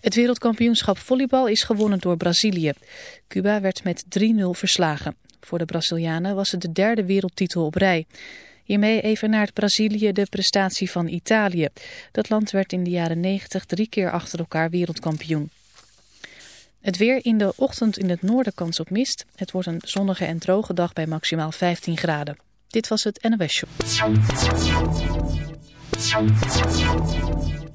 Het wereldkampioenschap volleybal is gewonnen door Brazilië. Cuba werd met 3-0 verslagen. Voor de Brazilianen was het de derde wereldtitel op rij. Hiermee evenaart Brazilië de prestatie van Italië. Dat land werd in de jaren 90 drie keer achter elkaar wereldkampioen. Het weer in de ochtend in het noorden kans op mist. Het wordt een zonnige en droge dag bij maximaal 15 graden. Dit was het NOS Show.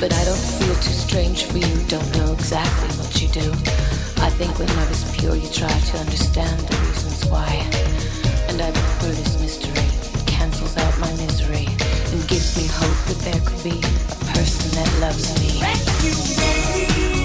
But I don't feel too strange for you, don't know exactly what you do. I think when love is pure, you try to understand the reasons why. And I prefer this mystery. It cancels out my misery and gives me hope that there could be a person that loves me.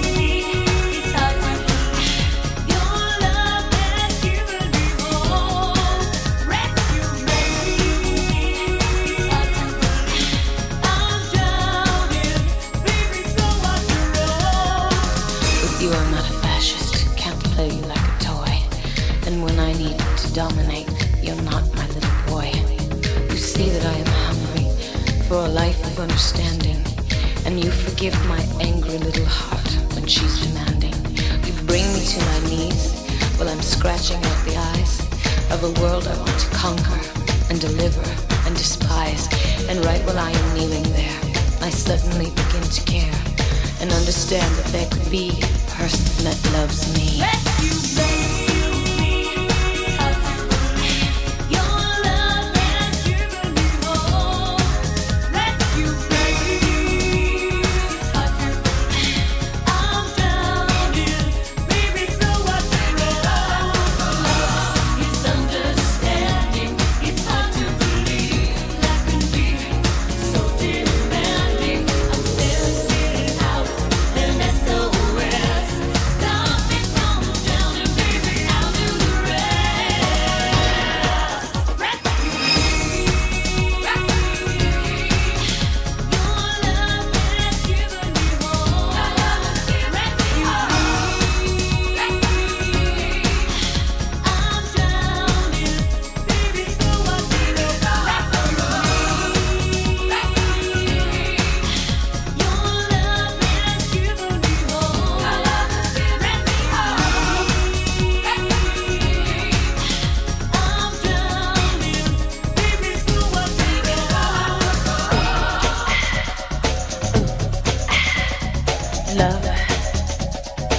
love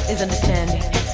is understanding.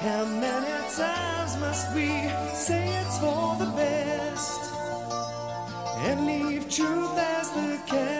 How many times must we say it's for the best and leave truth as the?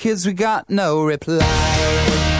kids, we got no reply.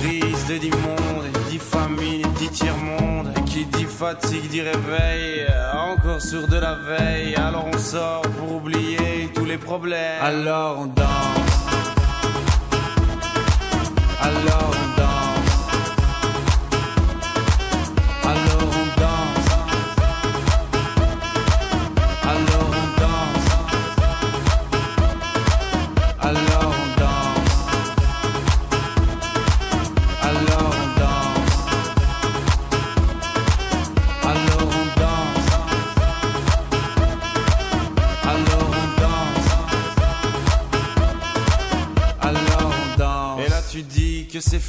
crise dit monde Dit famine dit tiers-monde Qui dit fatigue dit réveil Encore sur de la veille. Alors on sort pour oublier tous les problèmes. Alors on danse. Alors on danse.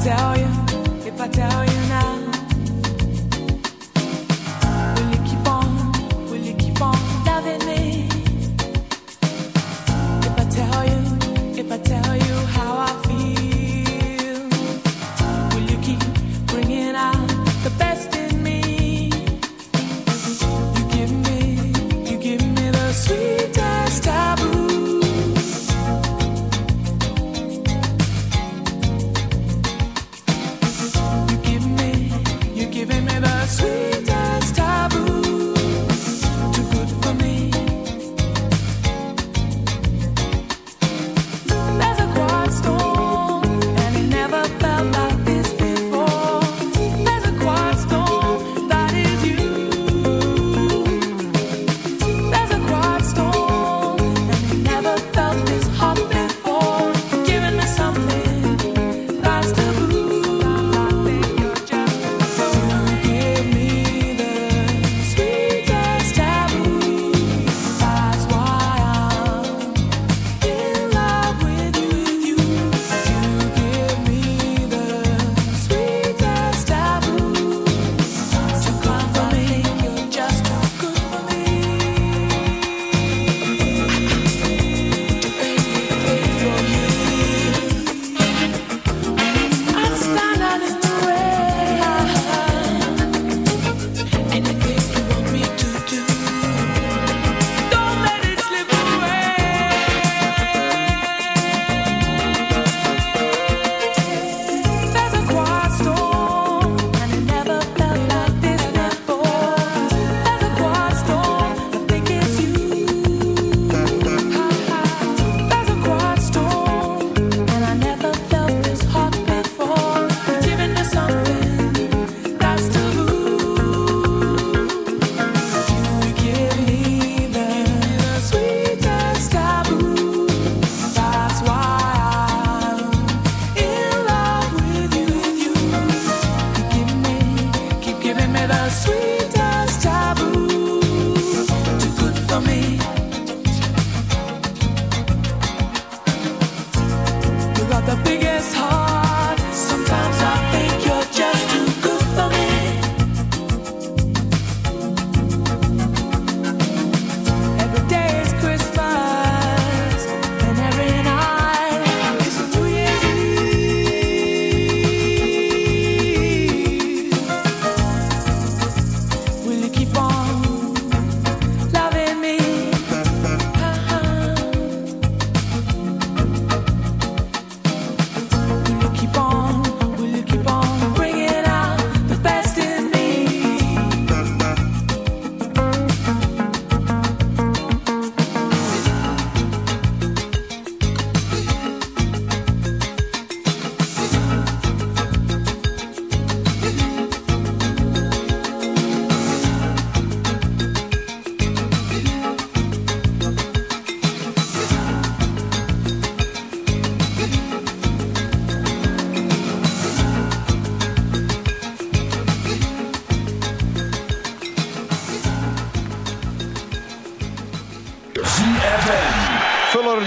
Tell you, if I tell you now,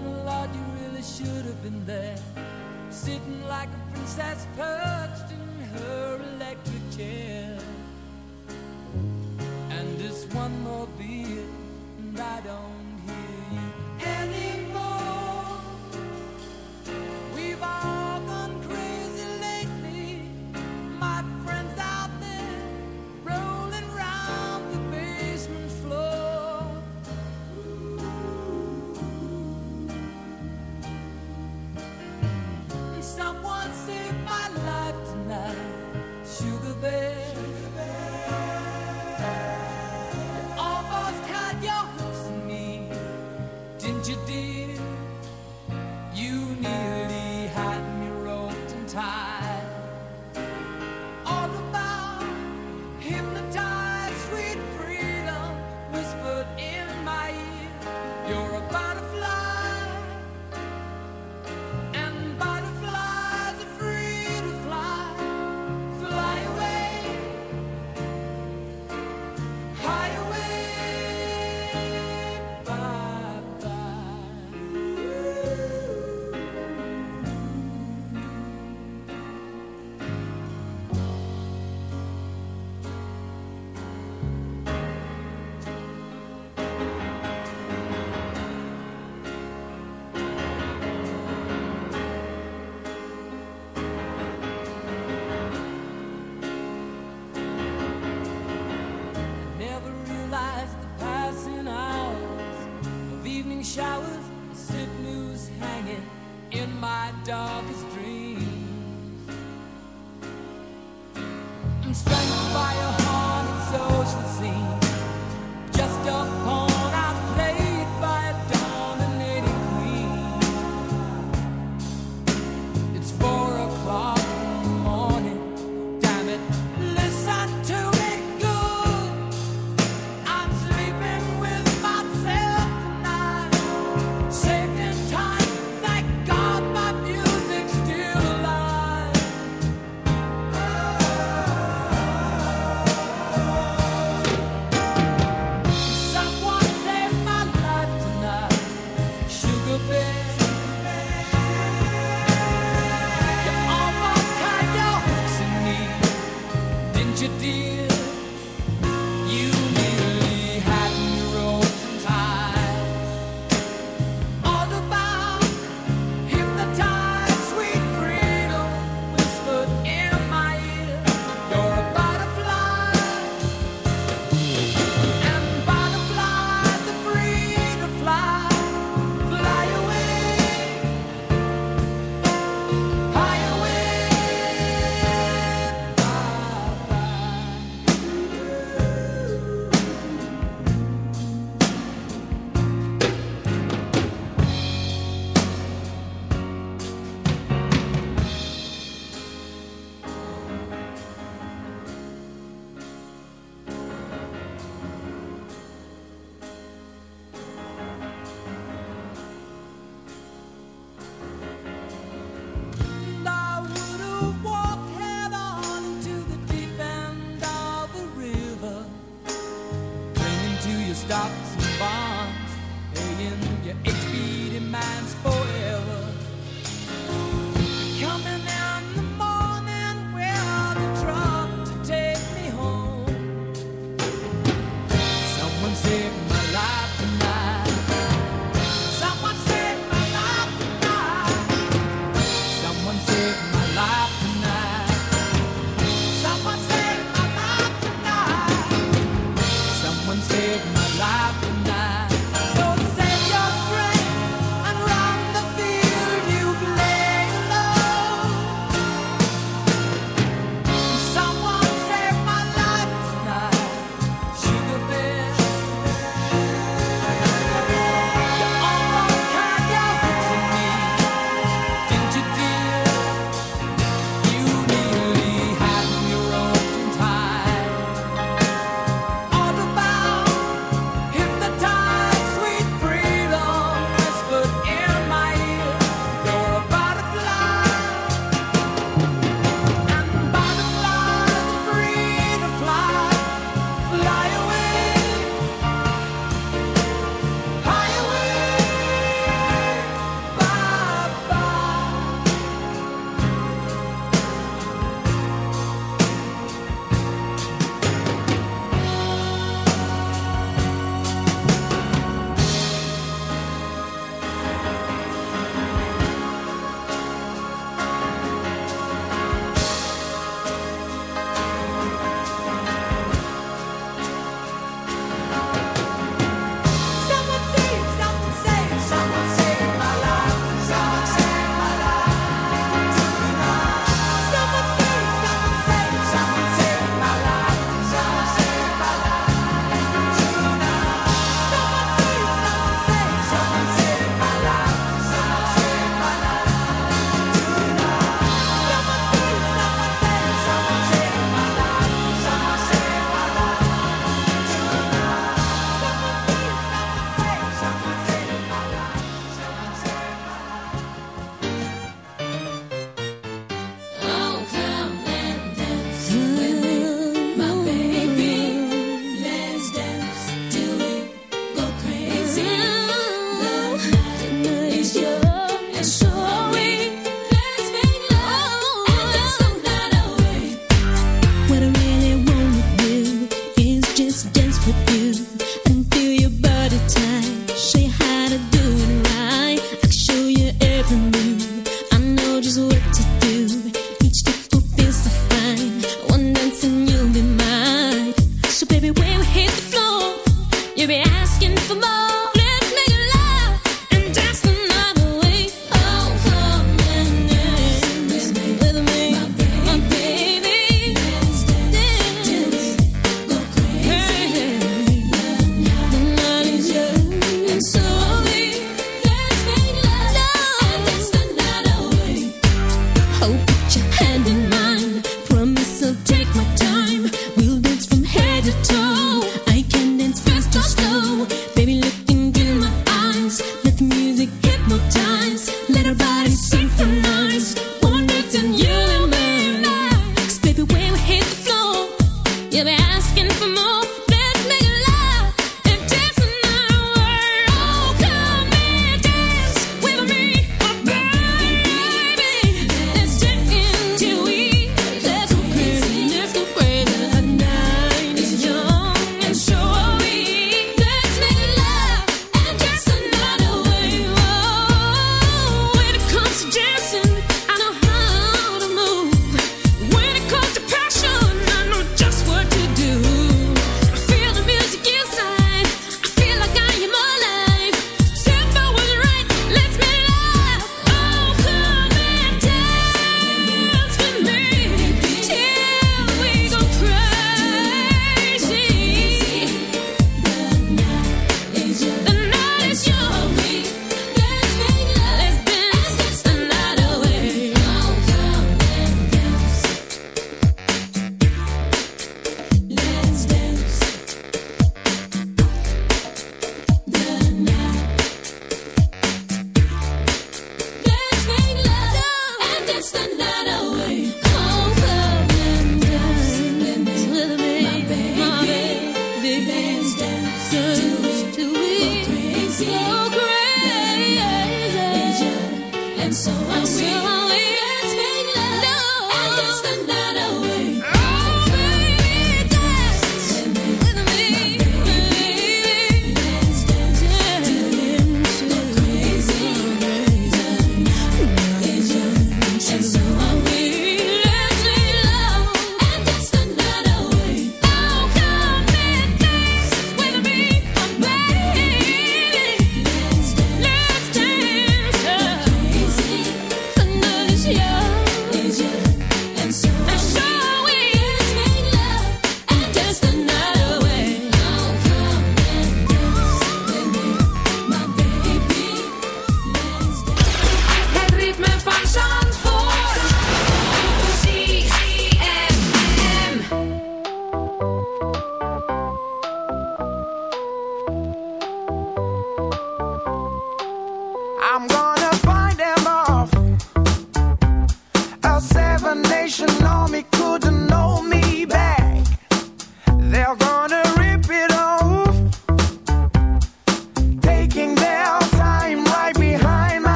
down Lord, you really should have been there. Sitting like a princess perched in her electric chair. And just one more beer, and I don't.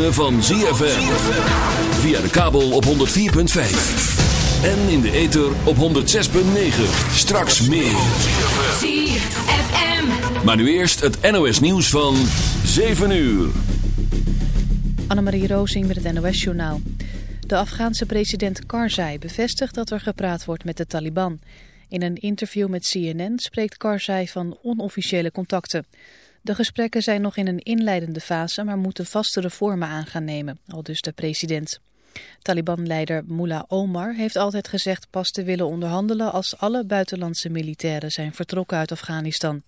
Ritme van ZFM. Via de kabel op 104.5. En in de ether op 106.9. Straks meer. ZFM. Maar nu eerst het NOS nieuws van 7 uur. Annemarie Rozing met het NOS-journaal. De Afghaanse president Karzai bevestigt dat er gepraat wordt met de Taliban. In een interview met CNN spreekt Karzai van onofficiële contacten. De gesprekken zijn nog in een inleidende fase, maar moeten vastere vormen aan gaan nemen, al dus de president. Taliban-leider Mullah Omar heeft altijd gezegd pas te willen onderhandelen als alle buitenlandse militairen zijn vertrokken uit Afghanistan.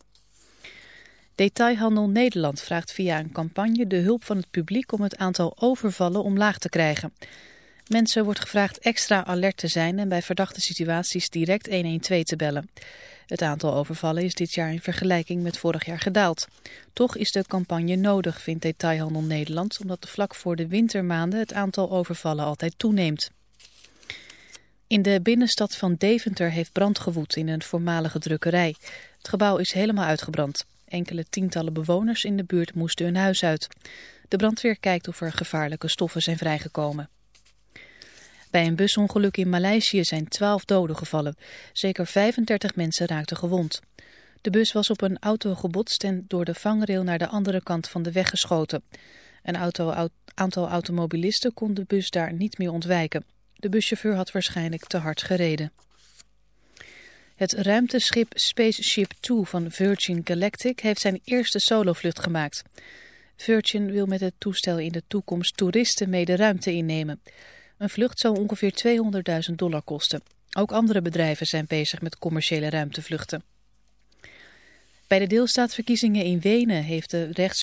Detailhandel Nederland vraagt via een campagne de hulp van het publiek om het aantal overvallen omlaag te krijgen. Mensen wordt gevraagd extra alert te zijn en bij verdachte situaties direct 112 te bellen. Het aantal overvallen is dit jaar in vergelijking met vorig jaar gedaald. Toch is de campagne nodig, vindt Detailhandel Nederland, omdat vlak voor de wintermaanden het aantal overvallen altijd toeneemt. In de binnenstad van Deventer heeft brand gewoed in een voormalige drukkerij. Het gebouw is helemaal uitgebrand. Enkele tientallen bewoners in de buurt moesten hun huis uit. De brandweer kijkt of er gevaarlijke stoffen zijn vrijgekomen. Bij een busongeluk in Maleisië zijn 12 doden gevallen. Zeker 35 mensen raakten gewond. De bus was op een auto gebotst en door de vangrail naar de andere kant van de weg geschoten. Een auto, aantal automobilisten kon de bus daar niet meer ontwijken. De buschauffeur had waarschijnlijk te hard gereden. Het ruimteschip Spaceship Two van Virgin Galactic heeft zijn eerste solovlucht gemaakt. Virgin wil met het toestel in de toekomst toeristen mee de ruimte innemen. Een vlucht zou ongeveer 200.000 dollar kosten. Ook andere bedrijven zijn bezig met commerciële ruimtevluchten. Bij de deelstaatverkiezingen in Wenen heeft de rechts